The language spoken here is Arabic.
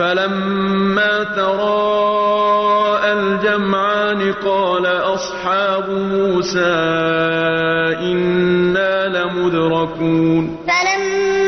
فلما تراءى الجمعان قال أصحاب موسى إنا لمدركون. فلما